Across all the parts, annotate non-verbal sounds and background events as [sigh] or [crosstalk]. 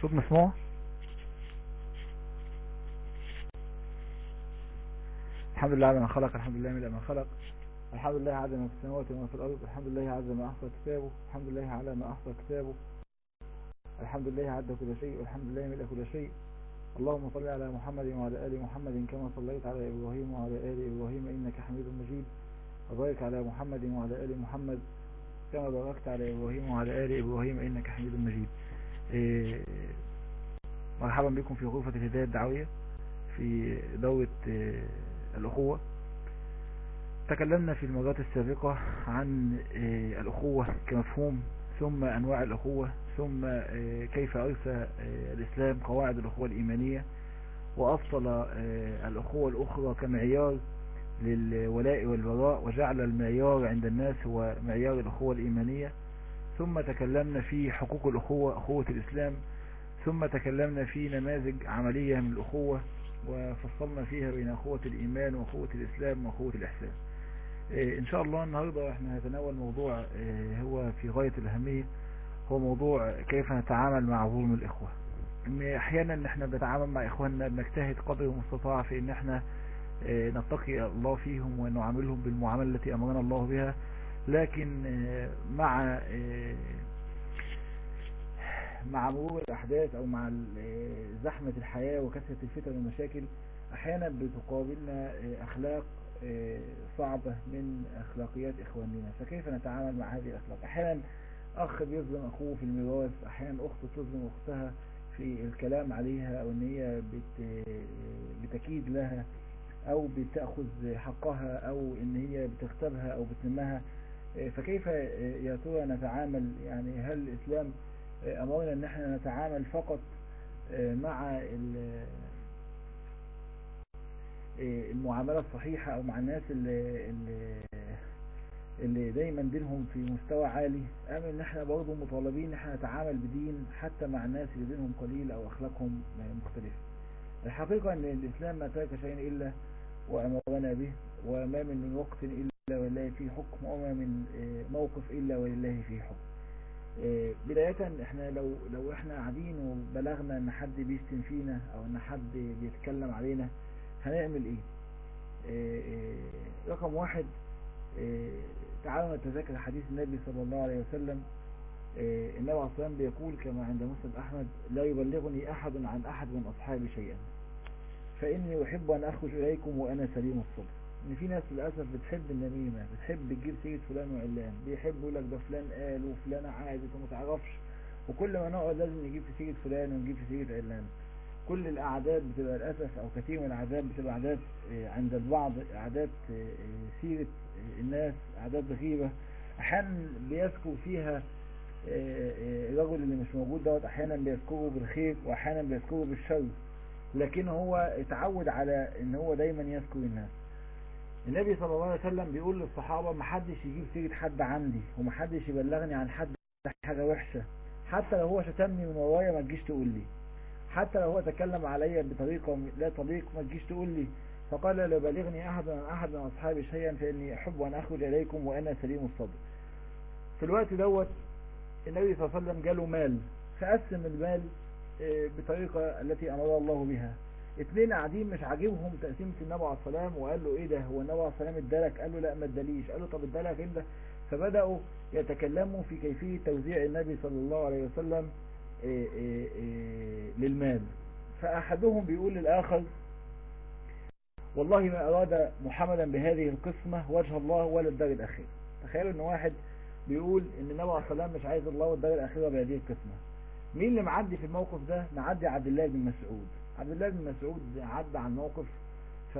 صوت مسموع؟ الحمد لله على ما خلق الحمد لله من ما خلق. الحمد لله عز ما في السماوات وما في الأرض. الحمد لله عز ما أحصى كتابه. الحمد لله على ما أحصى كتابه. الحمد لله عد كل شيء. والحمد لله ملء كل شيء. اللهم صل على محمد وعلى آل محمد كما صليت على إبراهيم وعلى آل إبراهيم إنك حميد مجيد. وبارك على محمد وعلى آل محمد كما باركت على إبراهيم وعلى آل إبراهيم إنك حميد مجيد. مرحبا بكم في غرفة الهداية الدعوية في دورة إيه، الأخوة. تكلمنا في المرات السابقة عن إيه، الأخوة كمفهوم ثم أنواع الأخوة ثم كيف أرسى الإسلام قواعد الأخوة الإيمانية وأفصل الأخوة الأخرى كمعيار للولاء والبراء وجعل المعيار عند الناس هو معيار الأخوة الإيمانية. ثم تكلمنا في حقوق الأخوة أخوة الإسلام ثم تكلمنا في نماذج عملية من الأخوة وفصلنا فيها بين أخوة الإيمان وأخوة الإسلام وأخوة الإحسان. إن شاء الله النهاردة إحنا هنتناول موضوع هو في غاية الأهمية هو موضوع كيف نتعامل مع ظلم الإخوة. إن أحيانا إحنا بنتعامل مع إخواننا بنجتهد قدر المستطاع في إن إحنا نتقي الله فيهم ونعاملهم بالمعاملة التي أمرنا الله بها. لكن مع مع مرور الأحداث أو مع زحمة الحياة وكثرة الفتن والمشاكل أحيانا بتقابلنا أخلاق صعبة من أخلاقيات إخواننا. فكيف نتعامل مع هذه الأخلاق؟ أحيانا أخ بيظلم أخوه في الميراث أحيانا أخت تظلم أختها في الكلام عليها أو أن هي بتكيد لها أو بتأخذ حقها أو أن هي بتغتابها أو بتنمها فكيف يا ترى نتعامل؟ يعني هل الإسلام أمرنا أن إحنا نتعامل فقط مع المعاملة الصحيحة أو مع الناس اللي, اللي دايما دينهم في مستوى عالي أم أن إحنا برضو مطالبين إن إحنا نتعامل بدين حتى مع الناس اللي دينهم قليل أو أخلاقهم مختلفة الحقيقة أن الإسلام ما ترك شيء إلا وأمرنا به وما من وقت إلا ولله فيه حكم وما من موقف إلا ولله فيه حكم. بداية إحنا لو لو إحنا قاعدين وبلغنا إن حد بيشتم فينا أو إن حد بيتكلم علينا هنعمل إيه؟ رقم واحد تعالوا نتذكر حديث النبي صلى الله عليه وسلم النبي عليه الصلاة بيقول كما عند مسلم أحمد لا يبلغني أحد عن أحد من أصحابي شيئا فإني أحب أن أخرج إليكم وأنا سليم الصدر إن في ناس للأسف بتحب النميمة بتحب تجيب سيرة فلان وعلان بيحب يقول لك ده فلان قال وفلان عادت وما تعرفش. وكل ما نقعد لازم نجيب في سيرة فلان ونجيب في سيرة علان. كل الأعداد بتبقى للأسف أو كثير من الأعداد بتبقى أعداد عند البعض أعداد سيرة الناس أعداد غيبة أحيانا بيذكر فيها الرجل اللي مش موجود دوت أحيانا بيذكره بالخير وأحيانا بيذكره بالشر. لكن هو اتعود على إن هو دايما يذكر الناس. النبي صلى الله عليه وسلم بيقول للصحابة محدش يجيب سيرة حد عندي ومحدش يبلغني عن حد حاجة وحشة. حتى لو هو شتمني من ورايا ما تجيش تقول لي. حتى لو هو تكلم عليا بطريقة لا طريق ما تجيش تقول لي. فقال لا يبلغني أحد من أحد من أصحابي شيئا فإني أحب أن أخرج إليكم وأنا سليم الصدر. في الوقت دوت النبي صلى الله عليه وسلم جاله مال فقسم المال بطريقة التي أمر الله بها. اتنين قاعدين مش عاجبهم تقسيمة النبي عليه السلام وقال له إيه ده؟ هو النبي عليه السلام ادالك؟ قال له لا ما اداليش. قال له طب ادالك انت فبدأوا يتكلموا في كيفية توزيع النبي صلى الله عليه وسلم إيه إيه إيه للمال. فأحدهم بيقول للآخر والله ما أراد محمدا بهذه القسمة وجه الله ولا الدار الأخير. تخيلوا إن واحد بيقول إن النبي عليه السلام مش عايز الله والدار الأخيرة بهذه القسمة. مين اللي معدي في الموقف ده؟ معدي عبد الله بن مسعود. عبد الله بن مسعود عدى عن موقف ف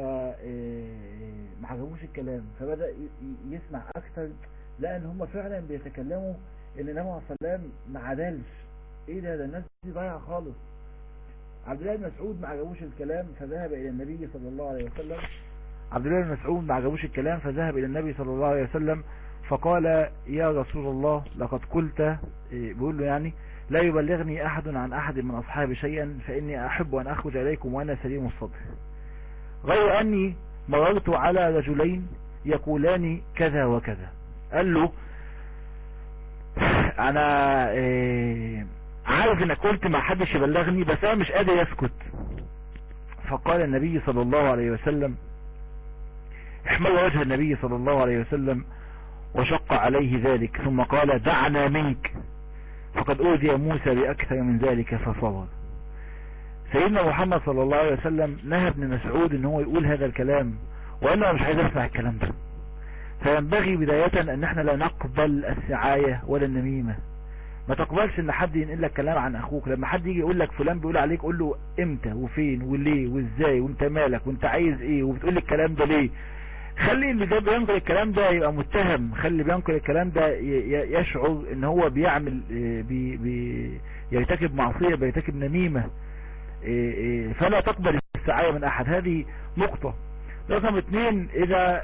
ما عجبوش الكلام فبدأ يسمع أكتر لأن هم فعلا بيتكلموا إن النبي عليه الصلاة والسلام ما عدلش إيه ده؟ ده الناس دي ضايعة خالص. عبد الله بن مسعود ما عجبوش الكلام فذهب إلى النبي صلى الله عليه وسلم. عبد الله بن مسعود ما عجبوش الكلام فذهب إلى النبي صلى الله عليه وسلم فقال يا رسول الله لقد قلت إيه، بيقول له يعني لا يبلغني أحد عن أحد من أصحابي شيئا فإني أحب أن أخرج إليكم وأنا سليم الصدر. غير أني مررت على رجلين يقولان كذا وكذا. قال له أنا إيه عارف إنك قلت ما حدش يبلغني بس أنا مش قادر يسكت فقال النبي صلى الله عليه وسلم احمل وجه النبي صلى الله عليه وسلم وشق عليه ذلك ثم قال دعنا منك. فقد أوذي موسى بأكثر من ذلك فصبر. سيدنا محمد صلى الله عليه وسلم نهى ابن مسعود إن هو يقول هذا الكلام وانه أنا مش عايز أسمع الكلام ده. فينبغي بداية أن إحنا لا نقبل السعاية ولا النميمة. ما تقبلش إن حد ينقل لك كلام عن أخوك. لما حد يجي يقول لك فلان بيقول عليك قول له إمتى وفين وليه وازاي وأنت مالك وأنت عايز إيه وبتقول الكلام ده ليه؟ خلي اللي ده بينقل الكلام ده يبقى متهم. خلي اللي بينقل الكلام ده يشعر ان هو بيعمل آه، بي بي يرتكب معصية بيرتكب نميمة. آه، آه، فلا تقبل السعاية من أحد. هذه نقطة. رقم اتنين إذا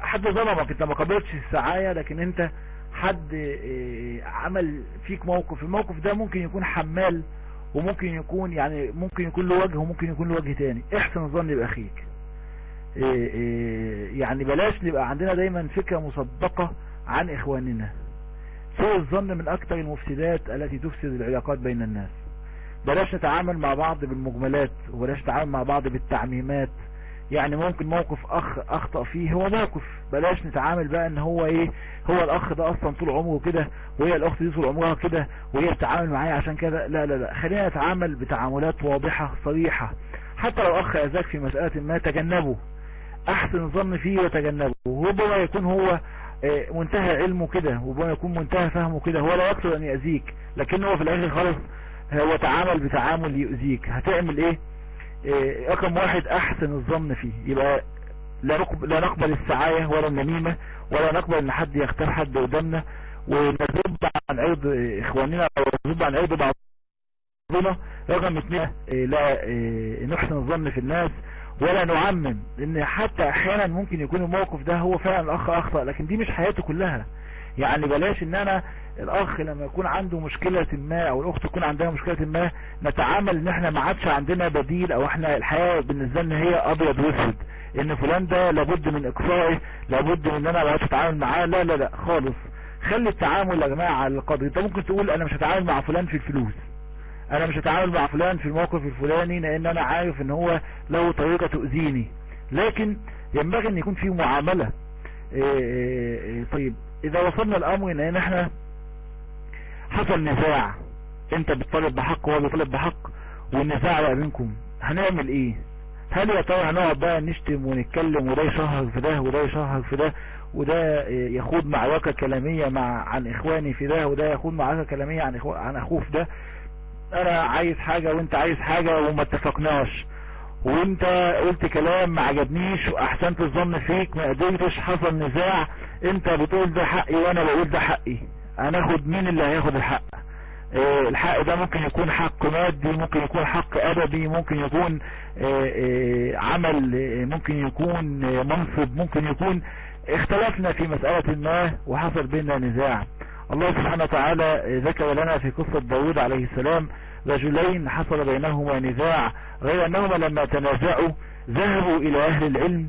حد ظلمك أنت ما قبلتش السعاية لكن أنت حد عمل فيك موقف. الموقف ده ممكن يكون حمال وممكن يكون يعني ممكن يكون له وجه وممكن يكون له وجه تاني. احسن الظن بأخيك. يعني بلاش نبقى عندنا دايما فكرة مسبقة عن إخواننا. سوء الظن من أكثر المفسدات التي تفسد العلاقات بين الناس. بلاش نتعامل مع بعض بالمجملات وبلاش نتعامل مع بعض بالتعميمات. يعني ممكن موقف أخ أخطأ فيه هو موقف. بلاش نتعامل بقى إن هو إيه هو الأخ ده أصلا طول عمره كده وهي الأخت دي طول عمرها كده وهي بتتعامل معايا عشان كده. لا لا لا. خلينا نتعامل بتعاملات واضحة صريحة. حتى لو اخ أذاك في مسألة ما تجنبه. احسن الظن فيه وتجنبه وربما يكون هو آه، منتهى علمه كده وربما يكون منتهى فهمه كده هو لا يقصد أن يأذيك لكن هو في الآخر خالص هو تعامل بتعامل يؤذيك. هتعمل إيه؟ آه، رقم واحد أحسن الظن فيه. يبقى لا لا نقبل السعاية ولا النميمة ولا نقبل إن حد يختار حد قدامنا ونذب عن عرض إخواننا أو نذب عن عرض بعضنا. رقم اثنين آه، لا آه، نحسن الظن في الناس ولا نعمم لأن حتى أحيانا ممكن يكون الموقف ده هو فعلا الأخ أخطأ لكن دي مش حياته كلها. يعني بلاش إن أنا الأخ لما يكون عنده مشكلة ما أو الأخت تكون عندها مشكلة ما نتعامل إن إحنا ما عادش عندنا بديل أو إحنا الحياة بالنسبة لنا هي أبيض وأسود. إن فلان ده لابد من إقصائه لابد من إن أنا بقى أتعامل معاه لا لا لا خالص. خلي التعامل يا جماعة على القدر. أنت ممكن تقول أنا مش هتعامل مع فلان في الفلوس. أنا مش هتعامل مع فلان في الموقف الفلاني لأن أنا عارف إن هو له طريقة تؤذيني. لكن ينبغي أن يكون في معاملة. إيه إيه إيه طيب إذا وصلنا الأمر إن إحنا حصل نزاع. أنت بتطالب بحق وهو بيطالب بحق والنزاع بقى بينكم. هنعمل إيه؟ هل يا ترى هنقعد بقى نشتم ونتكلم وده يشهر في ده وده يشهر في ده وده يخوض معركة كلامية مع عن إخواني في ده وده يخوض معركة كلامية عن. عن أخوه في ده؟ أنا عايز حاجة وانت عايز حاجة وما اتفقناش. وانت قلت كلام ما عجبنيش وأحسنت الظن فيك ما قدرتش حصل نزاع. انت بتقول ده حقي وأنا بقول ده حقي. هناخد مين اللي هياخد الحق؟ آه الحق ده ممكن يكون حق مادي ممكن يكون حق أدبي ممكن يكون آه آه عمل ممكن يكون منصب ممكن يكون. اختلفنا في مسألة ما وحصل بيننا نزاع. الله سبحانه وتعالى ذكر لنا في قصة داود عليه السلام رجلين حصل بينهما نزاع غير أنهما لما تنازعوا ذهبوا إلى أهل العلم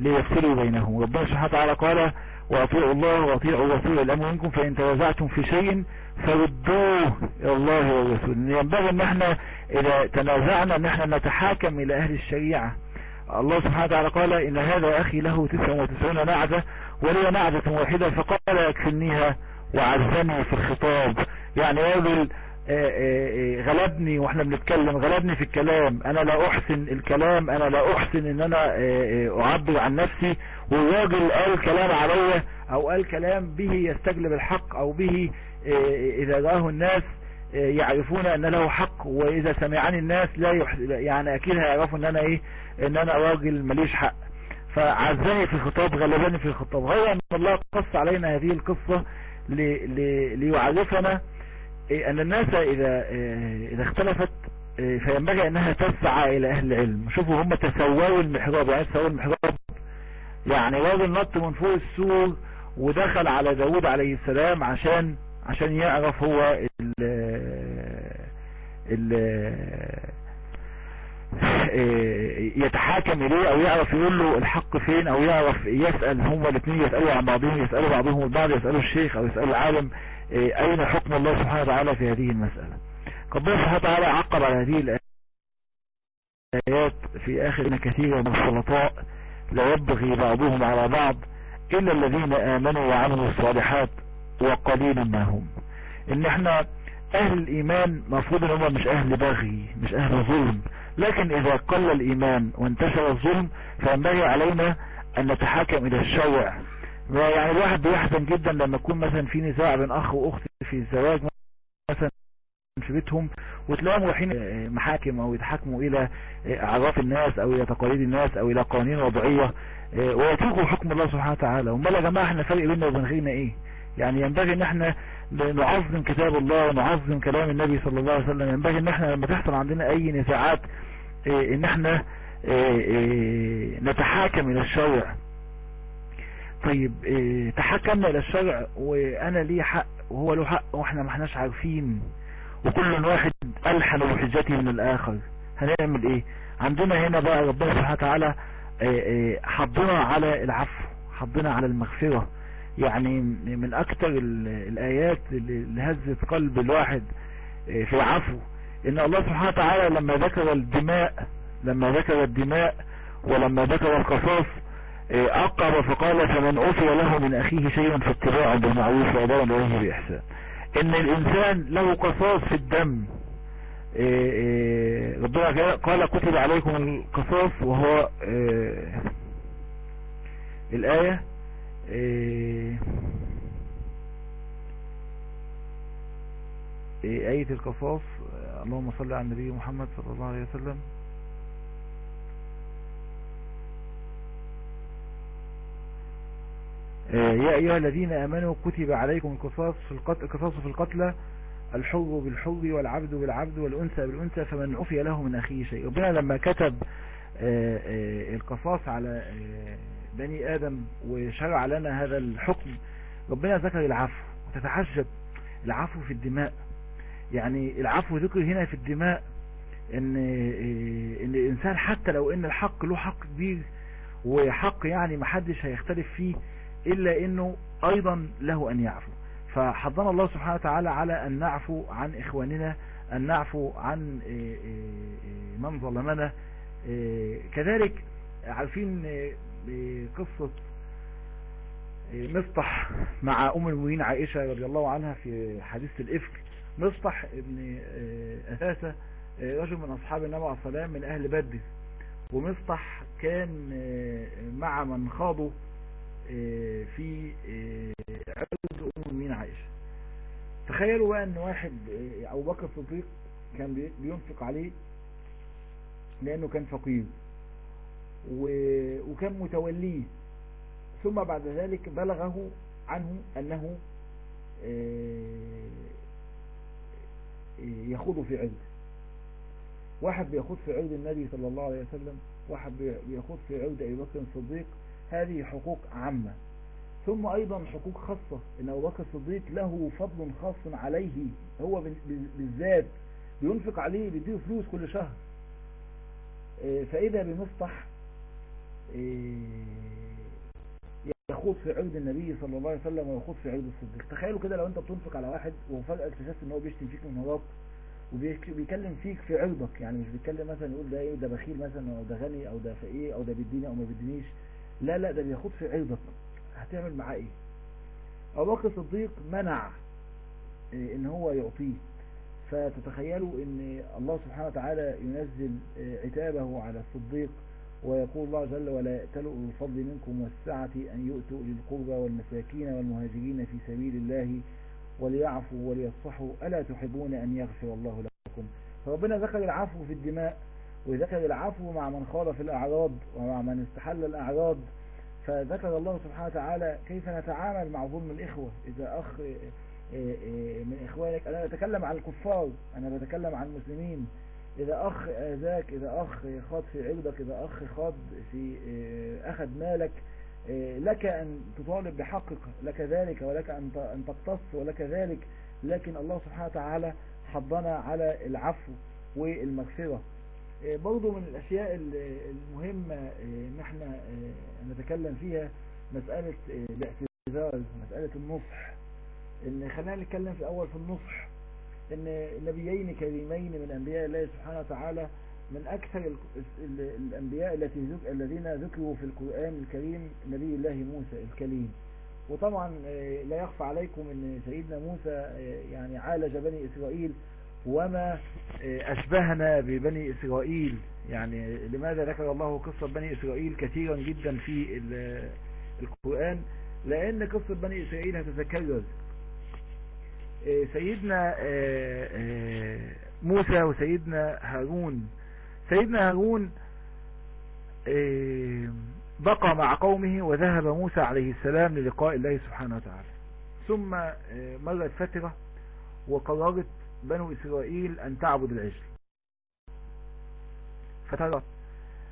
ليفصلوا بينهم. ربنا سبحانه وتعالى قال وأطيعوا الله وأطيعوا وصول الامر منكم فإن تنازعتم في شيء فردوه إلى الله والرسول. ينبغي أن إحنا إذا تنازعنا أن إحنا نتحاكم إلى أهل الشريعة. الله سبحانه وتعالى قال إن هذا أخي له تسع وتسعون نعجة ولي نعجة واحدة فقال يكفنيها وعزني في الخطاب. يعني رجل غلبني وإحنا بنتكلم غلبني في الكلام. أنا لا أحسن الكلام أنا لا أحسن إن أنا أعبر عن نفسي. والراجل قال كلام عليا أو قال كلام به يستجلب الحق أو به إذا رآه الناس يعرفون أن له حق. وإذا سمعني الناس لا يح... يعني أكيد هيعرفوا إن أنا إيه إن أنا راجل ماليش حق. فعزاني في الخطاب غلبني في الخطاب. غير ان الله قص علينا هذه القصة. ليعرفنا أن الناس إذا إذا اختلفت فينبغي أنها تسعى إلى أهل العلم. شوفوا هم تسووا المحراب يعني تسووا المحراب؟ يعني راجل نط من فوق السور ودخل على داود عليه السلام عشان عشان يعرف هو ال ال يتحاكم إليه أو يعرف يقول له الحق فين أو يعرف يسأل هما الاثنين يسألوا عن بعضهم يسألوا بعضهم البعض يسألوا الشيخ أو يسألوا العالم أين حكم الله سبحانه وتعالى في هذه المسألة؟ ربنا سبحانه وتعالى عقب على هذه الآيات في آخر كثيرا من السلطاء لا يبغي بعضهم على بعض إلا الذين آمنوا وعملوا الصالحات وقليل ما هم. إن إحنا أهل الإيمان مفروض إن هم مش أهل بغي مش أهل ظلم. لكن إذا قل الإيمان وانتشر الظلم فينبغي علينا أن نتحاكم إلى الشرع يعني الواحد بيحزن جدا لما يكون مثلا في نزاع بين أخ وأخت في الزواج مثلا في بيتهم وتلاقيهم رايحين محاكم أو يتحاكموا إلى أعراف الناس أو إلى تقاليد الناس أو إلى قوانين وضعية ويتركوا حكم الله سبحانه وتعالى. أمال يا جماعة إحنا فرق بيننا وبين غيرنا إيه؟ يعني ينبغي إن إحنا نعظم كتاب الله ونعظم كلام النبي صلى الله عليه وسلم. ينبغي إن إحنا لما تحصل عندنا أي نزاعات إن إحنا نتحاكم إلى الشرع. طيب تحكمنا إلى الشرع وأنا ليه حق وهو له حق وإحنا ما إحناش عارفين. وكل واحد ألحن بحجته من الآخر. هنعمل إيه؟ عندنا هنا بقى ربنا سبحانه وتعالى حضنا على العفو حضنا على المغفرة. يعني من أكتر الآيات اللي هزت قلب الواحد في العفو إن الله سبحانه وتعالى لما ذكر الدماء لما ذكر الدماء ولما ذكر القصاص أقر فقال فمن أوفي له من أخيه شيئا فاتباع بالمعروف وأداء إليه بإحسان. إن الإنسان له قصاص في الدم ربنا قال كتب عليكم القصاص وهو الآية آية القصاص. اللهم صل على النبي محمد صلى الله عليه وسلم. يا أيها الذين آمنوا كتب عليكم القصاص في القتل القصاص في القتلى الحر بالحر والعبد بالعبد والأنثى بالأنثى فمن عفي له من أخيه شيء. ربنا لما كتب القصاص على بني آدم وشرع لنا هذا الحكم ربنا ذكر العفو وتتعجب العفو في الدماء. يعني العفو ذكر هنا في الدماء إن إن الإنسان حتى لو إن الحق له حق كبير وحق يعني محدش هيختلف فيه إلا أنه أيضا له أن يعفو. فحضنا الله سبحانه وتعالى على أن نعفو عن إخواننا أن نعفو عن من ظلمنا. كذلك عارفين قصة مصطح مع أم المؤمنين عائشة رضي الله عنها في حديث الإفك. مصطح ابن أساسة رجل من أصحاب النبي عليه الصلاة من أهل بدر. ومصطح كان مع من خاضوا في عرض أم المؤمنين عائشة. تخيلوا بقى إن واحد أبو بكر الصديق كان بينفق عليه لأنه كان فقير وكان متوليه. ثم بعد ذلك بلغه عنه أنه يخوض في عرض واحد بيخوض في عرض النبي صلى الله عليه وسلم واحد بيخوض في عرض أبي بكر الصديق. هذه حقوق عامة. ثم أيضا حقوق خاصة إن أبو بكر الصديق له فضل خاص عليه هو بالذات بينفق عليه بيديه فلوس كل شهر. فإذا بمصطح يخوض في عرض النبي صلى الله عليه وسلم ويخوض في عرض الصديق. تخيلوا كده لو انت بتنفق على واحد وفجأة اكتشفت إن هو بيشتم فيك من وراك وبيكلم فيك في عرضك يعني مش بيتكلم مثلا يقول ده إيه ده بخيل مثلا أو ده غني أو ده فقير أو ده بيديني أو ما بيدينيش. لا لا ده بياخد في عرضك هتعمل معاه إيه؟ أبو بكر الصديق منع إيه إن هو يعطيه. فتتخيلوا إن الله سبحانه وتعالى ينزل عتابه على الصديق ويقول الله جل ولا يأتلوا الفضل منكم والسعة أن يؤتوا للقربى والمساكين والمهاجرين في سبيل الله وليعفوا وليصفحوا. ألا تحبون أن يغفر الله لكم؟ فربنا ذكر العفو في الدماء وذكر العفو مع من خالف الأعراض ومع من استحل الأعراض. فذكر الله سبحانه وتعالى كيف نتعامل مع ظلم الإخوة. إذا أخ من إخوانك أنا بتكلم عن الكفار أنا بتكلم عن المسلمين. إذا أخ آذاك إذا أخ خاض في عرضك إذا أخ خاض في أخذ مالك لك أن تطالب بحقك لك ذلك ولك أن تقتص ولك ذلك. لكن الله سبحانه وتعالى حضنا على العفو والمغفرة. برضو من الأشياء المهمة إن إحنا نتكلم فيها مسألة الاعتذار مسألة النصح. إن خلينا نتكلم في الأول في النصح. إن نبيين كريمين من أنبياء الله سبحانه وتعالى من أكثر الأنبياء التي الذين ذكروا في القرآن الكريم نبي الله موسى الكليم وطبعا لا يخفى عليكم إن سيدنا موسى يعني عالج بني إسرائيل وما أشبهنا ببني إسرائيل. يعني لماذا ذكر الله قصة بني إسرائيل كثيرا جدا في القرآن؟ لأن قصة بني إسرائيل هتتكرر. سيدنا موسى وسيدنا هارون. سيدنا هارون بقى مع قومه وذهب موسى عليه السلام للقاء الله سبحانه وتعالى. ثم مرت فترة وقررت بنو إسرائيل أن تعبد العجل. فترى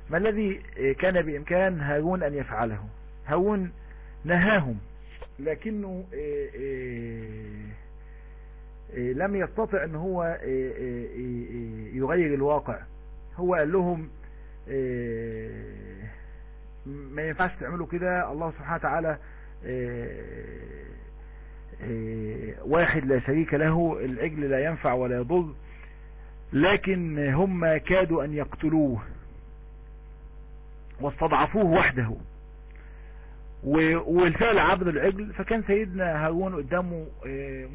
ما الذي كان بإمكان هارون أن يفعله؟ هارون نهاهم لكنه لم يستطع أن هو يغير الواقع. هو قال لهم ما ينفعش تعملوا كده. الله سبحانه وتعالى واحد لا شريك له العجل لا ينفع ولا يضر لكن هم كادوا أن يقتلوه واستضعفوه وحده. والفعل عبد العجل فكان سيدنا هارون قدامه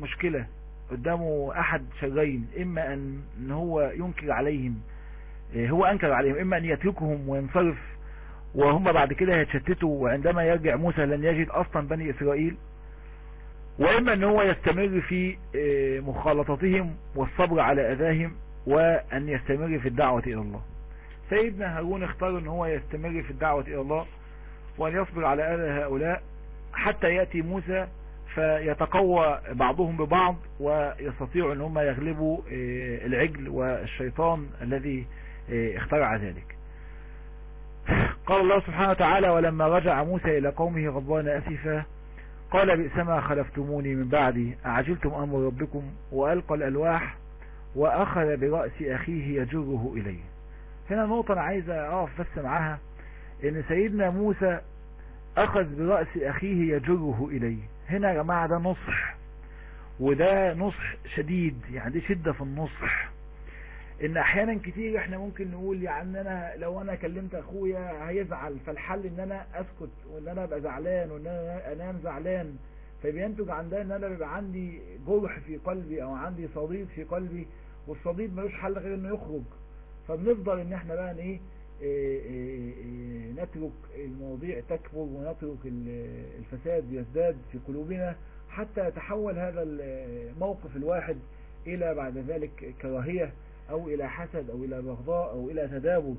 مشكلة. قدامه أحد شرين إما أن هو ينكر عليهم هو أنكر عليهم إما أن يتركهم وينصرف وهم بعد كده يتشتتوا وعندما يرجع موسى لن يجد أصلا بني إسرائيل وإما أن هو يستمر في مخالطتهم والصبر على أذاهم وأن يستمر في الدعوة إلى الله. سيدنا هارون اختار أن هو يستمر في الدعوة إلى الله وأن يصبر على أذى هؤلاء حتى يأتي موسى فيتقوى بعضهم ببعض ويستطيعوا أن هم يغلبوا العجل والشيطان الذي اخترع ذلك. قال الله سبحانه وتعالى ولما رجع موسى إلى قومه غضبان أسفا قال بئسما خلفتموني من بعدي أعجلتم أمر ربكم وألقى الألواح وأخذ برأس أخيه يجره إليه. هنا نقطة أنا عايز أقف بس معاها إن سيدنا موسى أخذ برأس أخيه يجره إليه. هنا يا جماعة ده نصح وده نصح شديد يعني دي شدة في النصح. إن أحيانا كتير إحنا ممكن نقول يعني أنا لو أنا كلمت أخويا هيزعل فالحل إن أنا أسكت وإن أنا أبقى زعلان وإن أنا أنام زعلان. فبينتج عن ده إن أنا بيبقى عندي جرح في قلبي أو عندي صديد في قلبي والصديد ملوش حل غير إنه يخرج. فبنفضل إن إحنا بقى إيه؟ نترك المواضيع تكبر ونترك الفساد يزداد في قلوبنا حتى يتحول هذا الموقف الواحد إلى بعد ذلك كراهية أو إلى حسد أو إلى بغضاء أو إلى تدابر.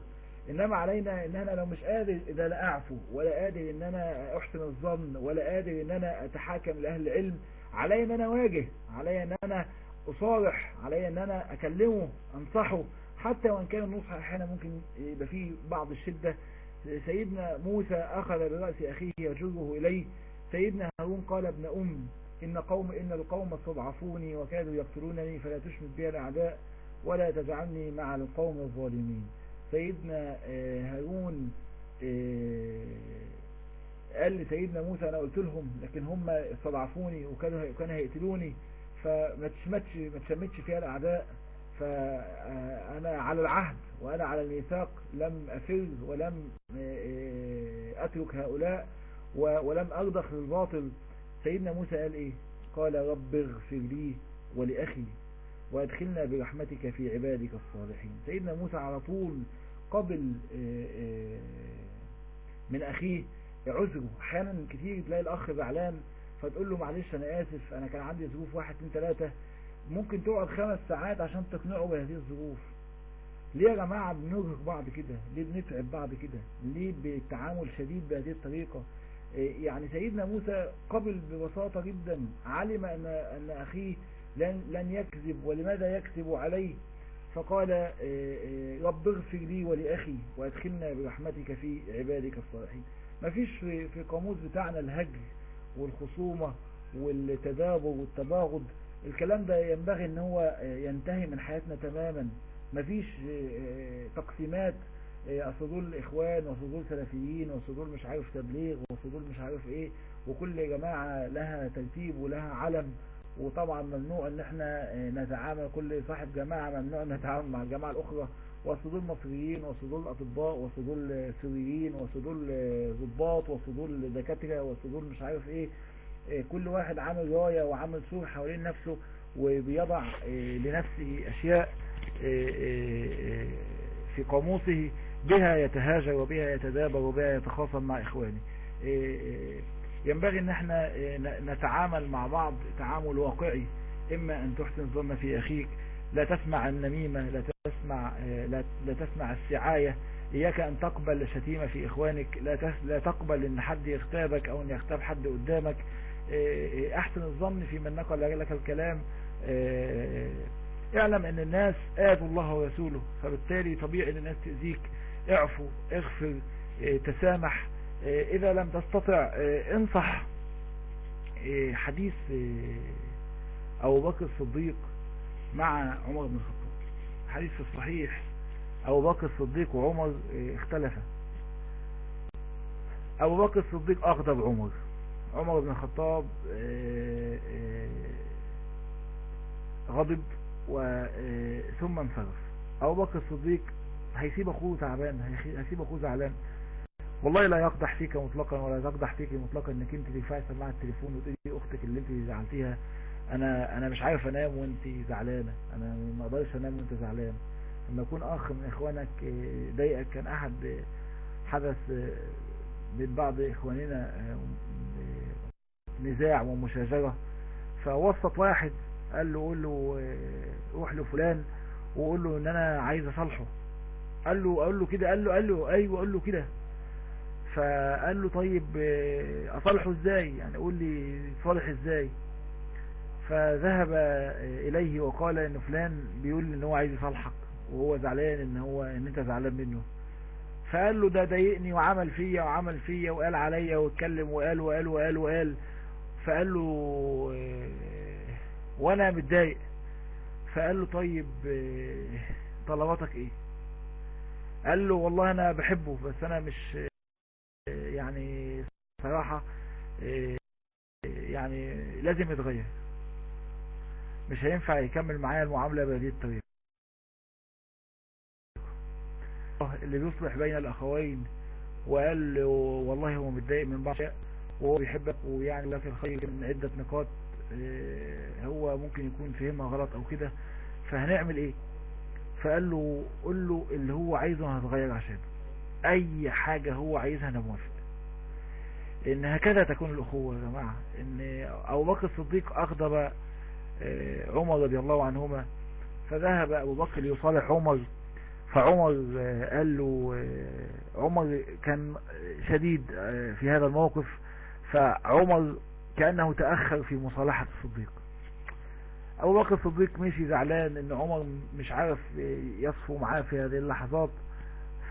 إنما علينا ان أنا لو مش قادر إذا لا أعفو ولا قادر ان أنا أحسن الظن ولا قادر ان أنا أتحاكم لأهل العلم علي إن أنا أواجه علي إن أنا أصارح علي إن أنا أكلمه أنصحه. حتى وإن كان النصح أحيانا ممكن يبقى فيه بعض الشدة. سيدنا موسى أخذ برأس أخيه يجره إليه. سيدنا هارون قال ابن أم إن قوم إن القوم استضعفوني وكادوا يقتلونني فلا تشمت بي الأعداء ولا تجعلني مع القوم الظالمين. سيدنا هارون قال لسيدنا موسى أنا قلت لهم لكن هم استضعفوني وكانوا كانوا هيقتلوني فما تشمتش ما تشمتش فيها الأعداء. فأنا على العهد وأنا على الميثاق لم افر ولم أترك هؤلاء ولم ارضخ للباطل سيدنا موسى قال إيه؟ قال رب اغفر لي ولأخي وأدخلنا برحمتك في عبادك الصالحين. سيدنا موسى على طول قبل من أخيه عذره. أحيانا كتير تلاقي الأخ زعلان فتقول له معلش أنا آسف أنا كان عندي ظروف واحد اتنين تلاتة ممكن تقعد خمس ساعات عشان تقنعه بهذه الظروف. ليه يا جماعة بنرهق بعض كده؟ ليه بنتعب بعض كده؟ ليه بالتعامل شديد بهذه الطريقة؟ يعني سيدنا موسى قبل ببساطة جدا علم أن, أن أخيه لن, لن يكذب ولماذا يكذب عليه؟ فقال رب اغفر لي ولأخي وأدخلنا برحمتك في عبادك الصالحين. ما فيش في, في قاموس بتاعنا الهجر والخصومة والتدابر والتباغض. الكلام ده ينبغي إن هو ينتهي من حياتنا تماما. مفيش تقسيمات اصل دول اخوان واصل دول سلفيين واصل دول مش عارف تبليغ واصل دول مش عارف إيه وكل جماعة لها ترتيب ولها علم. وطبعا ممنوع إن إحنا نتعامل كل صاحب جماعة ممنوع إن نتعامل مع الجماعة الأخرى. واصل دول مصريين واصل دول اطباء واصل دول سوريين واصل دول ضباط واصل دكاترة واصل دول مش عارف إيه. كل واحد عامل راية وعامل سور حوالين نفسه وبيضع لنفسه أشياء في قاموسه بها يتهاجر وبها يتدابر وبها يتخاصم مع إخوانه. ينبغي إن إحنا نتعامل مع بعض تعامل واقعي. إما أن تحسن الظن في أخيك لا تسمع النميمة لا تسمع لا, تسمع السعاية. إياك أن تقبل الشتيمة في إخوانك لا لا تقبل إن حد يغتابك أو إن يغتاب حد قدامك. أحسن الظن في من نقل لك الكلام. اعلم أن الناس آذوا الله ورسوله فبالتالي طبيعي أن الناس تأذيك. اعفو اغفر تسامح. إذا لم تستطع انصح. حديث أبو بكر الصديق مع عمر بن الخطاب. حديث الصحيح أبو بكر الصديق وعمر اختلفا. أبو بكر الصديق أغضب عمر. عمر بن الخطاب غضب ثم انصرف أبو بكر الصديق هيسيب أخوه تعبان هيسيب أخوه زعلان. والله لا يقدح فيك مطلقا ولا تقدح فيك مطلقا إنك أنت ترفعي سماعه التليفون وتقولي أختك اللي أنت زعلتيها. أنا أنا مش عارف أنام وأنت زعلانة. أنا ما أقدرش أنام وأنت زعلان لما يكون أخ من إخوانك ضايقك كان أحد حدث بين بعض إخواننا نزاع ومشاجرة. فوسط واحد قال له قول له روح لفلان وقول له إن أنا عايز أصالحه. قال له قال له كده قال له قال له أيوه قال له كده. فقال له طيب أصالحه إزاي؟ يعني قول لي صالح إزاي؟ فذهب إليه وقال إن فلان بيقول إن هو عايز يصالحك وهو زعلان إن هو إن أنت زعلان منه. فقال له ده ضايقني وعمل فيا وعمل فيا وقال عليا واتكلم وقال وقال وقال وقال. فقال له وأنا متضايق. فقال له طيب طلباتك إيه؟ قال له والله أنا بحبه بس أنا مش يعني صراحة يعني لازم يتغير. مش هينفع يكمل معايا المعاملة بهذه الطريقة. اللي بيصلح بين الأخوين وقال له والله هو متضايق من بعض. وهو بيحبك ويعني لك الخير من عدة نقاط هو ممكن يكون فهمها غلط أو كده فهنعمل إيه؟ فقال له قول له اللي هو عايزه هتغير عشانه. أي حاجة هو عايزها أنا موافق. إن هكذا تكون الأخوة يا جماعة. إن أبو بكر الصديق أغضب عمر رضي الله عنهما فذهب أبو بكر ليصالح عمر. فعمر قال له عمر كان شديد في هذا الموقف. فعمر كأنه تأخر في مصالحة الصديق. أبو بكر الصديق مشي زعلان إن عمر مش عارف يصفو معاه في هذه اللحظات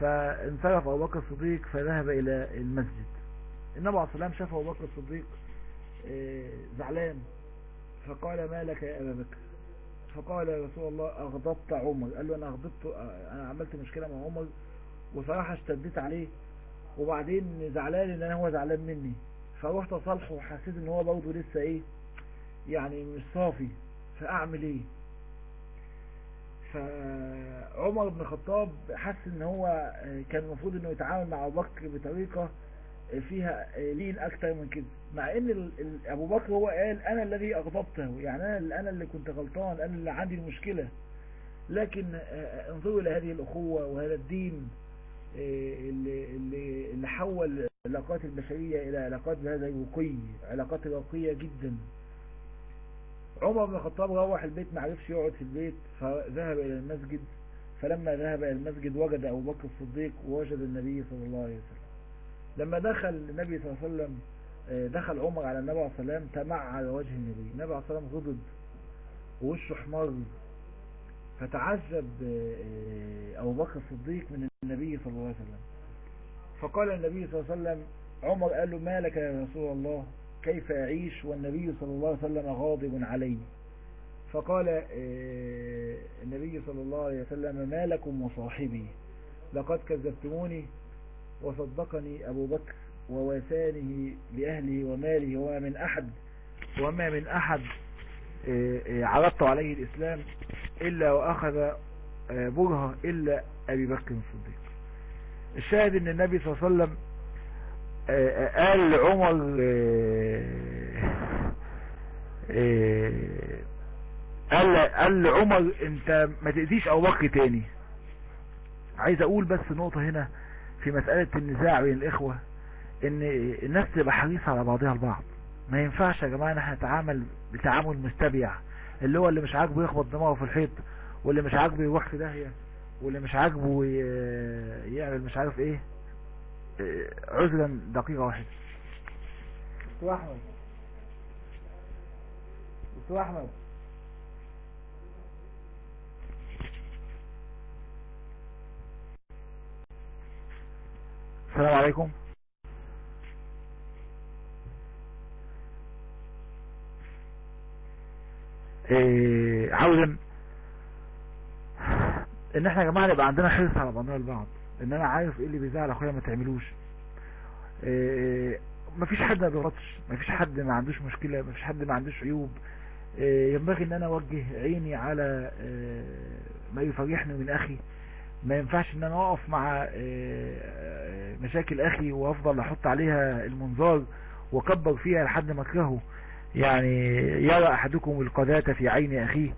فانصرف أبو بكر الصديق فذهب إلى المسجد. النبي عليه السلام شاف أبو بكر الصديق زعلان فقال ما لك يا أبا بكر؟ فقال يا رسول الله أغضبت عمر. قال له أنا أغضبت أنا عملت مشكلة مع عمر وصراحة اشتديت عليه وبعدين زعلان إن أنا هو زعلان مني. فروحت اصالحه وحسيت إن هو برضه لسه إيه؟ يعني مش صافي. فأعمل إيه؟ فعمر بن الخطاب حس إن هو كان المفروض إنه يتعامل مع أبو بكر بطريقة فيها لين أكتر من كده. مع إن أبو بكر هو قال أنا الذي أغضبته يعني أنا أنا اللي كنت غلطان أنا اللي عندي المشكلة. لكن انظروا إلى هذه الأخوة وهذا الدين اللي, اللي حول العلاقات البشرية إلى علاقات بهذا الرقي علاقات راقية جدا. عمر بن الخطاب روح البيت ما عرفش يقعد في البيت فذهب إلى المسجد. فلما ذهب إلى المسجد وجد أبو بكر الصديق ووجد النبي صلى الله عليه وسلم. لما دخل النبي صلى الله عليه وسلم دخل عمر على النبي عليه الصلاة والسلام تمعر وجه النبي. النبي عليه الصلاة والسلام غضب ووشه احمر فتعجب أبو بكر الصديق من النبي صلى الله عليه وسلم. فقال النبي صلى الله عليه وسلم عمر قال له ما لك يا رسول الله؟ كيف أعيش والنبي صلى الله عليه وسلم غاضب علي فقال النبي صلى الله عليه وسلم ما لكم وصاحبي؟ لقد كذبتموني وصدقني أبو بكر وواسانه لأهله وماله وما من أحد وما من أحد عرضت عليه الإسلام إلا وأخذ برهة إلا أبي بكر الصديق. الشاهد إن النبي صلى الله عليه وسلم قال لعمر قال قال لعمر أنت ما تأذيش أبو بكر تاني. عايز أقول بس نقطة هنا في مسألة النزاع بين الإخوة إن الناس تبقى حريصة على بعضها البعض ما ينفعش يا جماعة إن إحنا نتعامل بتعامل مستبيع اللي هو اللي مش عاجبه يخبط دماغه في الحيط واللي مش عاجبه يروح في داهية. واللي مش عاجبه يعمل مش عارف إيه عذرا دقيقة واحدة. دكتور أحمد. دكتور أحمد. السلام عليكم. إيه عاوزا إن إحنا يا جماعة نبقى عندنا حرص على بعضنا البعض. إن أنا عارف إيه اللي بيزعل أخويا ما تعملوش. إيه مفيش حد ما بيغلطش. مفيش حد ما عندوش مشكلة. مفيش حد ما عندوش عيوب. إيه ينبغي إن أنا أوجه عيني على إيه ما يفرحني من أخي. ما ينفعش إن أنا أقف مع مشاكل أخي وأفضل أحط عليها المنظار وأكبر فيها لحد ما أكرهه. يعني يرى أحدكم القذاة في عين أخيه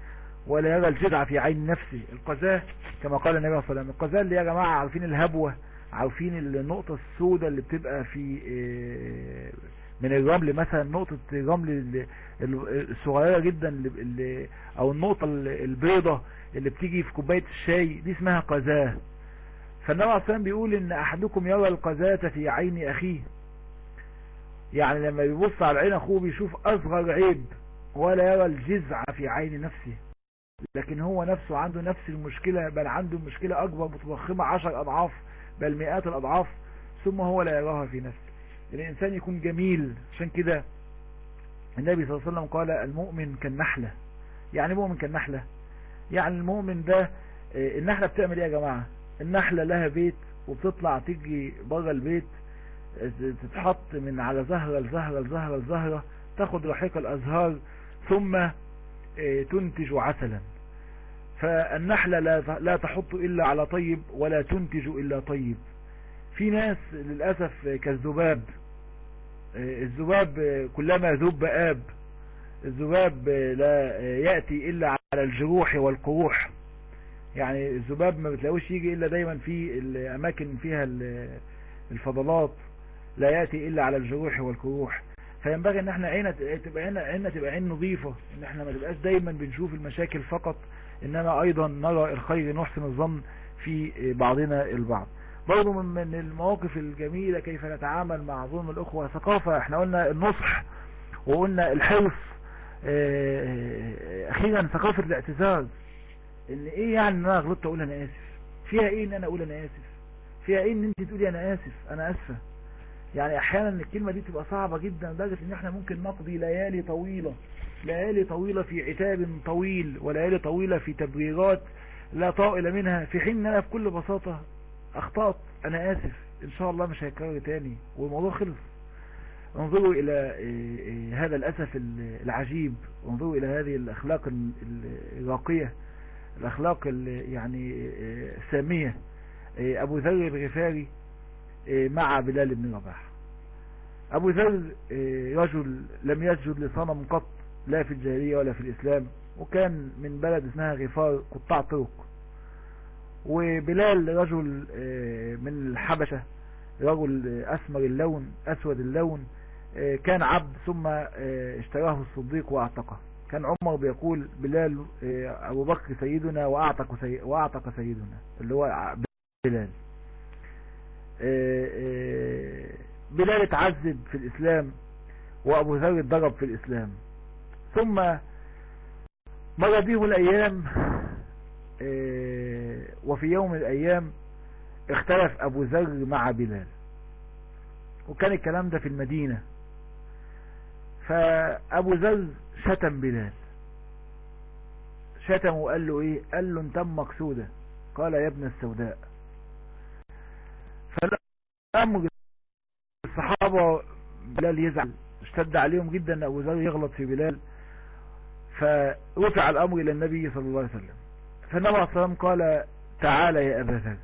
ولا يرى الجدع في عين نفسه. القذاة كما قال النبي صلى الله عليه وسلم القذاة اللي يا جماعة عارفين الهبوة عارفين النقطة السوداء اللي بتبقى في من الرمل مثلا نقطة الرمل الصغيرة جدا اللي أو النقطة البيضة اللي بتيجي في كوباية الشاي دي اسمها قذاة. فالنبي عليه الصلاة بيقول إن أحدكم يرى القذاة في عين أخيه. يعني لما بيبص على عين أخوه بيشوف أصغر عيب ولا يرى الجزع في عين نفسه. لكن هو نفسه عنده نفس المشكلة بل عنده مشكلة أكبر متضخمة عشر أضعاف بل مئات الأضعاف ثم هو لا يراها في نفسه. الإنسان يكون جميل. عشان كده النبي صلى الله عليه وسلم قال المؤمن كالنحلة. يعني مؤمن كالنحلة. يعني المؤمن ده النحلة بتعمل إيه يا جماعة؟ النحلة لها بيت وبتطلع تيجي بره البيت تتحط من على زهرة لزهرة لزهرة لزهرة تاخد رحيق الأزهار ثم تنتج عسلا. فالنحلة لا تحط إلا على طيب ولا تنتج إلا طيب. في ناس للأسف كالذباب الذباب كلما ذب آب الذباب لا يأتي إلا على الجروح والقروح. يعني الذباب ما بتلاقوش يجي إلا دايما في الأماكن فيها الفضلات لا يأتي إلا على الجروح والقروح. فينبغي إن إحنا عينة تبقى عينة, عينة تبقى عين نظيفة إن إحنا ما تبقاش دايما بنشوف المشاكل فقط. انما أيضا نرى الخير نحسن الظن في بعضنا البعض. برضو من المواقف الجميلة كيف نتعامل مع ظلم الأخوة. ثقافة إحنا قلنا النصح وقلنا الحرص. أخيرا ثقافة الاعتذار إن إيه يعني إن أنا غلطت أقول أنا آسف؟ فيها إيه إن أنا أقول أنا آسف؟ فيها إيه إن أنت تقولي أنا آسف؟ أنا آسفة. يعني أحيانا الكلمة دي تبقى صعبة جدا لدرجة إن إحنا ممكن نقضي ليالي طويلة ليالي طويلة في عتاب طويل وليالي طويلة في تبريرات لا طائل منها في حين أنا بكل بساطة أخطأت. أنا آسف. إن شاء الله مش هيكرر تاني. والموضوع خلص. انظروا إلى هذا الأسف العجيب. انظروا إلى هذه الأخلاق الراقية. الأخلاق يعني السامية. أبو ذر الغفاري مع بلال بن رباح. أبو ذر رجل لم يسجد لصنم قط. لا في الجاهلية ولا في الإسلام وكان من بلد اسمها غفار قطاع طرق. وبلال رجل من الحبشة رجل أسمر اللون أسود اللون كان عبد ثم اشتراه الصديق وأعتقه. كان عمر بيقول بلال أبو بكر سيدنا وأعتق سي وأعتق سيدنا اللي هو بلال. بلال اتعذب في الإسلام وأبو ذر اتضرب في الإسلام. ثم مر بهم الأيام وفي يوم من الأيام اختلف أبو ذر مع بلال. وكان الكلام ده في المدينة. فأبو ذر شتم بلال. شتم وقال له إيه؟ قال له انت مقصودة. قال يا ابن السوداء. فالامر الصحابة بلال يزعل اشتد عليهم جدا أبو ذر يغلط في بلال. فرفع الأمر إلى النبي صلى الله عليه وسلم. فالنبي عليه والسلام قال تعالى يا أبا ذر.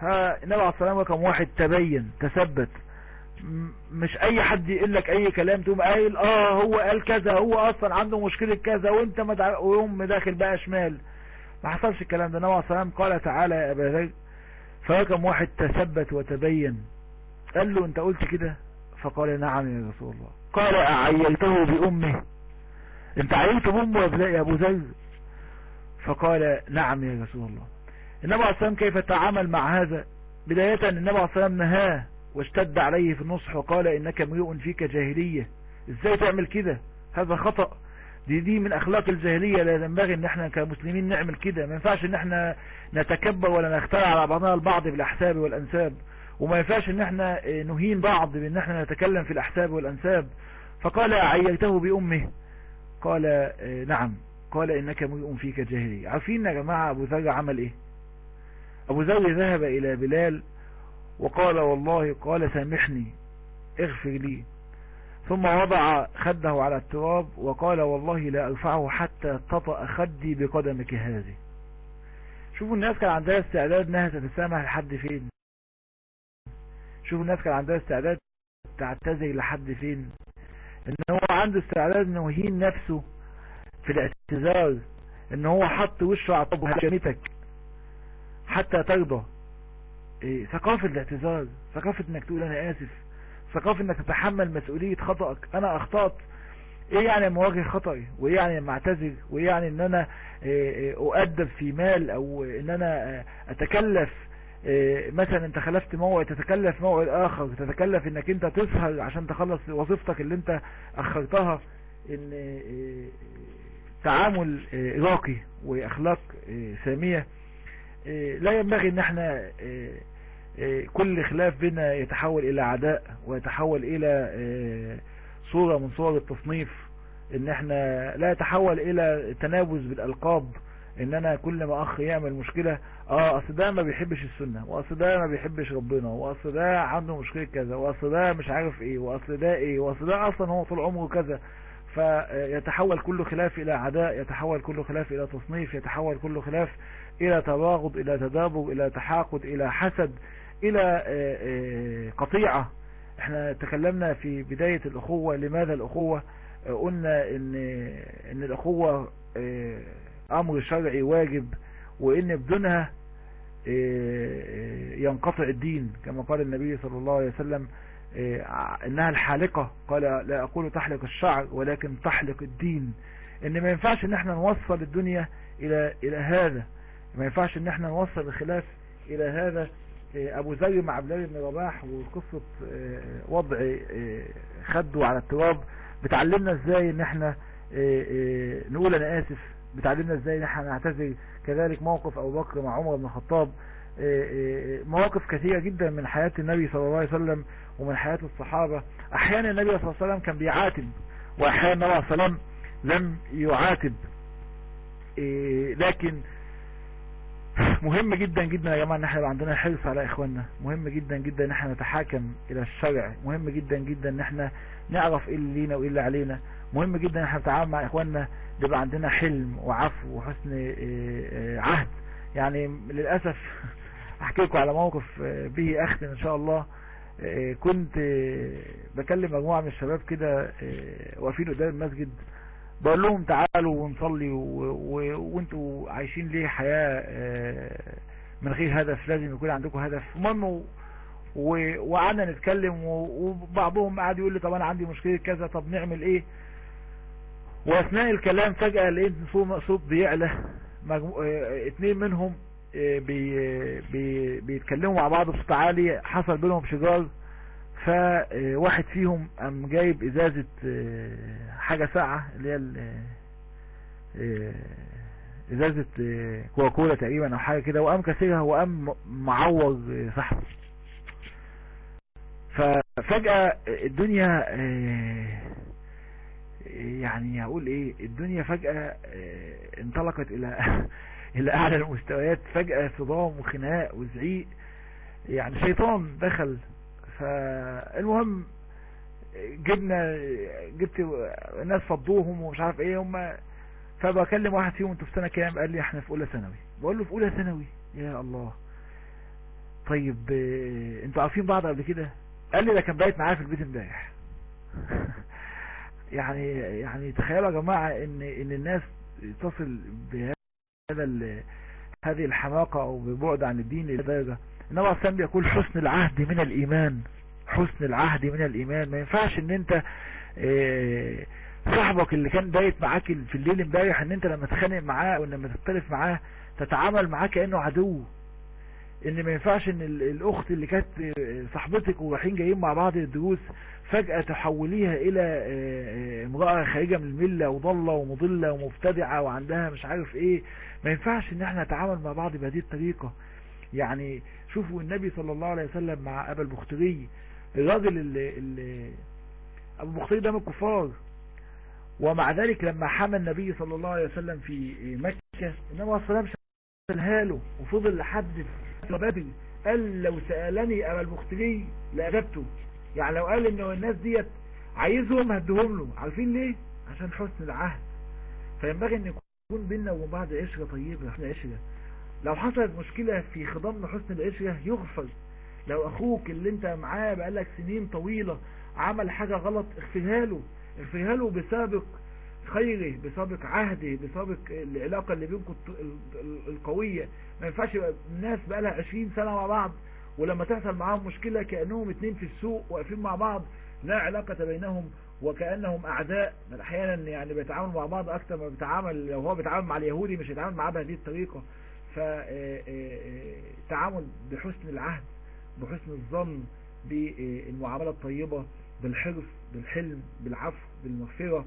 فالنبي عليه والسلام كان واحد تبين تثبت. مش أي حد يقول لك أي كلام تقوم قايل آه هو قال كذا هو أصلا عنده مشكلة كذا وأنت ما ويوم داخل بقى شمال. ما حصلش الكلام ده. النبي عليه والسلام قال تعالى يا أبا ذر. فرقم واحد تثبت وتبين. قال له أنت قلت كده؟ فقال نعم يا رسول الله. قال اعيلته بأمه. انت عيلت بامه يا أبو ذر فقال نعم يا رسول الله. النبي عليه الصلاة كيف تعامل مع هذا؟ بداية النبي عليه الصلاة نهاه واشتد عليه في النصح وقال إنك امرؤ فيك جاهلية. إزاي تعمل كده؟ هذا خطأ. دي دي من أخلاق الجاهلية. لا ينبغي إن إحنا كمسلمين نعمل كده. ما ينفعش إن إحنا نتكبر ولا نخترع على بعضنا البعض بالاحساب والأنساب. وما ينفعش إن إحنا نهين بعض بإن إحنا نتكلم في الأحساب والأنساب. فقال عيلته بأمه. قال نعم. قال إنك امرؤ فيك جاهلية. عارفين يا جماعة أبو ذر عمل إيه؟ أبو ذر ذهب إلى بلال وقال والله قال سامحني اغفر لي. ثم وضع خده على التراب وقال والله لا أرفعه حتى تطأ خدي بقدمك هذه. شوفوا الناس كان عندها استعداد إنها تتسامح لحد فين؟ شوفوا الناس كان عندها استعداد تعتذر لحد فين؟ إن هو عنده استعداد إنه يهين نفسه في الاعتذار إن هو حط وشه على طب هجمتك حتى ترضى. إيه ثقافة الاعتذار ثقافة إنك تقول أنا آسف ثقافة إنك تتحمل مسؤولية خطأك. أنا أخطأت. إيه يعني لما أواجه خطأي؟ وإيه يعني لما اعتذر وإيه يعني إن أنا إيه أؤدب في مال أو إن أنا أتكلف؟ إيه مثلا أنت خلفت موعد تتكلف موعد آخر تتكلف إنك أنت تسهر عشان تخلص وظيفتك اللي أنت أخرتها إن تعامل راقي وأخلاق سامية. لا ينبغي إن إحنا كل خلاف بنا يتحول إلى عداء ويتحول إلى صورة من صور التصنيف. إن إحنا لا يتحول إلى تنابز بالألقاب إن أنا كل ما أخ يعمل مشكلة آه أصل ده ما بيحبش السنة وأصل ده ما بيحبش ربنا وأصل ده عنده مشكلة كذا وأصل ده مش عارف إيه وأصل ده إيه وأصل ده أصلا هو طول عمره كذا. فيتحول كل خلاف إلى عداء يتحول كل خلاف إلى تصنيف يتحول كل خلاف إلى تباغض إلى تدابر إلى تحاقد إلى حسد إلى قطيعة. إحنا تكلمنا في بداية الأخوة لماذا الأخوة؟ قلنا إن إن الأخوة أمر شرعي واجب وإن بدونها ينقطع الدين. كما قال النبي صلى الله عليه وسلم إنها الحالقة. قال لا أقول تحلق الشعر ولكن تحلق الدين. إن ما ينفعش إن إحنا نوصل الدنيا إلى إلى هذا. ما ينفعش إن إحنا نوصل الخلاف إلى هذا. أبو ذر مع بلال بن رباح وقصة وضع خده على التراب. بتعلمنا إزاي إن إحنا نقول أنا آسف. بتعلمنا إزاي ان إحنا نعتذر كذلك موقف ابو بكر مع عمر بن الخطاب مواقف كثيرة جدا من حياة النبي صلى الله عليه وسلم ومن حياة الصحابة. أحيانا النبي صلى الله عليه وسلم كان بيعاتب وأحيانا النبي صلى الله عليه وسلم لم يعاتب. لكن مهم جدا جدا يا جماعة إن إحنا عندنا حرص على إخواننا. مهم جدا جدا إن إحنا نتحاكم إلى الشرع. مهم جدا جدا إن إحنا نعرف إيه اللي لينا وإيه اللي علينا. مهم جدا إحنا نتعامل مع إخواننا يبقى عندنا حلم وعفو وحسن عهد. يعني للأسف [laughs] أحكي لكم على موقف به اختم إن شاء الله. كنت بكلم مجموعة من الشباب كده واقفين قدام المسجد. بقول لهم تعالوا ونصلي وأنتوا عايشين ليه حياة من غير هدف؟ لازم يكون عندكم هدف. المهم وقعدنا نتكلم وبعضهم قعد يقول لي طب أنا عندي مشكلة كذا طب نعمل إيه؟ وأثناء الكلام فجأة لقيت صوت صوت بيعلى. مجمو... آه، اتنين منهم آه، بي... بي... بيتكلموا مع بعض بصوت عالي. حصل بينهم شجار فواحد فيهم قام جايب إزازة حاجة ساقعة اللي هي إزازة كوكولا تقريبا أو حاجة كده. وقام كسرها وقام معور آه، صاحبه. ففجأة الدنيا يعني هقول إيه الدنيا فجأة آه، انطلقت إلى [laughs] إلى أعلى المستويات فجأة صدام وخناق وزعيق يعني شيطان دخل. فالمهم جبنا جبت ناس فضوهم ومش عارف إيه هم فبكلم واحد فيهم أنتوا في سنة كام؟ قال لي إحنا في أولى ثانوي. بقول له في أولى ثانوي؟ يا الله. طيب آه، أنتوا عارفين بعض قبل كده؟ قال لي ده كان بايت معايا في البيت امبارح. [laughs] يعني يعني تخيلوا يا جماعة إن إن الناس تصل بهذا هذه الحماقة أو ببعد عن الدين لدرجة النبي عليه بيقول حسن العهد من الإيمان. حسن العهد من الإيمان. ما ينفعش إن أنت آه، صاحبك اللي كان بايت معاك في الليل امبارح إن أنت لما تتخانق معاه أو لما تختلف معاه تتعامل معاه كأنه عدو. إن ما ينفعش إن ال- الأخت اللي كانت صاحبتك ورايحين جايين مع بعض للدروس فجأة تحوليها إلى آه، آه، امرأة خارجة من الملة وضالة ومضلة ومبتدعة وعندها مش عارف إيه. ما ينفعش إن إحنا نتعامل مع بعض بهذه الطريقة. يعني شوفوا النبي صلى الله عليه وسلم مع أبا البختري الراجل اللي, اللي أبو البختري ده من الكفار. ومع ذلك لما حمى النبي صلى الله عليه وسلم في مكة النبي عليه الصلاة والسلام سألها له وفضل لحد بدر قال لو سألني أبا البختري لأجبته يعني لو قال إنه الناس ديت عايزهم هديهم له. عارفين ليه؟ عشان حسن العهد. فينبغي إن يكون بيننا وبين بعض عشرة طيبة. حسن عشرة. لو حصلت مشكلة في خضم حسن العشرة يغفر لو أخوك اللي أنت معاه بقالك سنين طويلة عمل حاجة غلط اغفرها له. اغفرها له بسابق خيره بسابق عهده بسابق العلاقة اللي بينكم القوية. ما ينفعش الناس بقالها 20 سنة مع بعض ولما تحصل معاهم مشكلة كأنهم اتنين في السوق واقفين مع بعض لا علاقة بينهم وكأنهم أعداء. بل أحيانا يعني بيتعاملوا مع بعض أكتر ما بيتعامل لو هو بيتعامل مع اليهودي مش هيتعامل معاه بهذه الطريقة. فالتعامل بحسن العهد بحسن الظن بالمعاملة الطيبة بالحرص بالحلم بالعفو بالمغفرة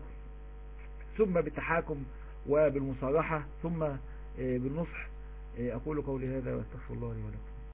ثم بالتحاكم وبالمصارحة ثم بالنصح. أقول قولي هذا وأستغفر الله لي ولكم.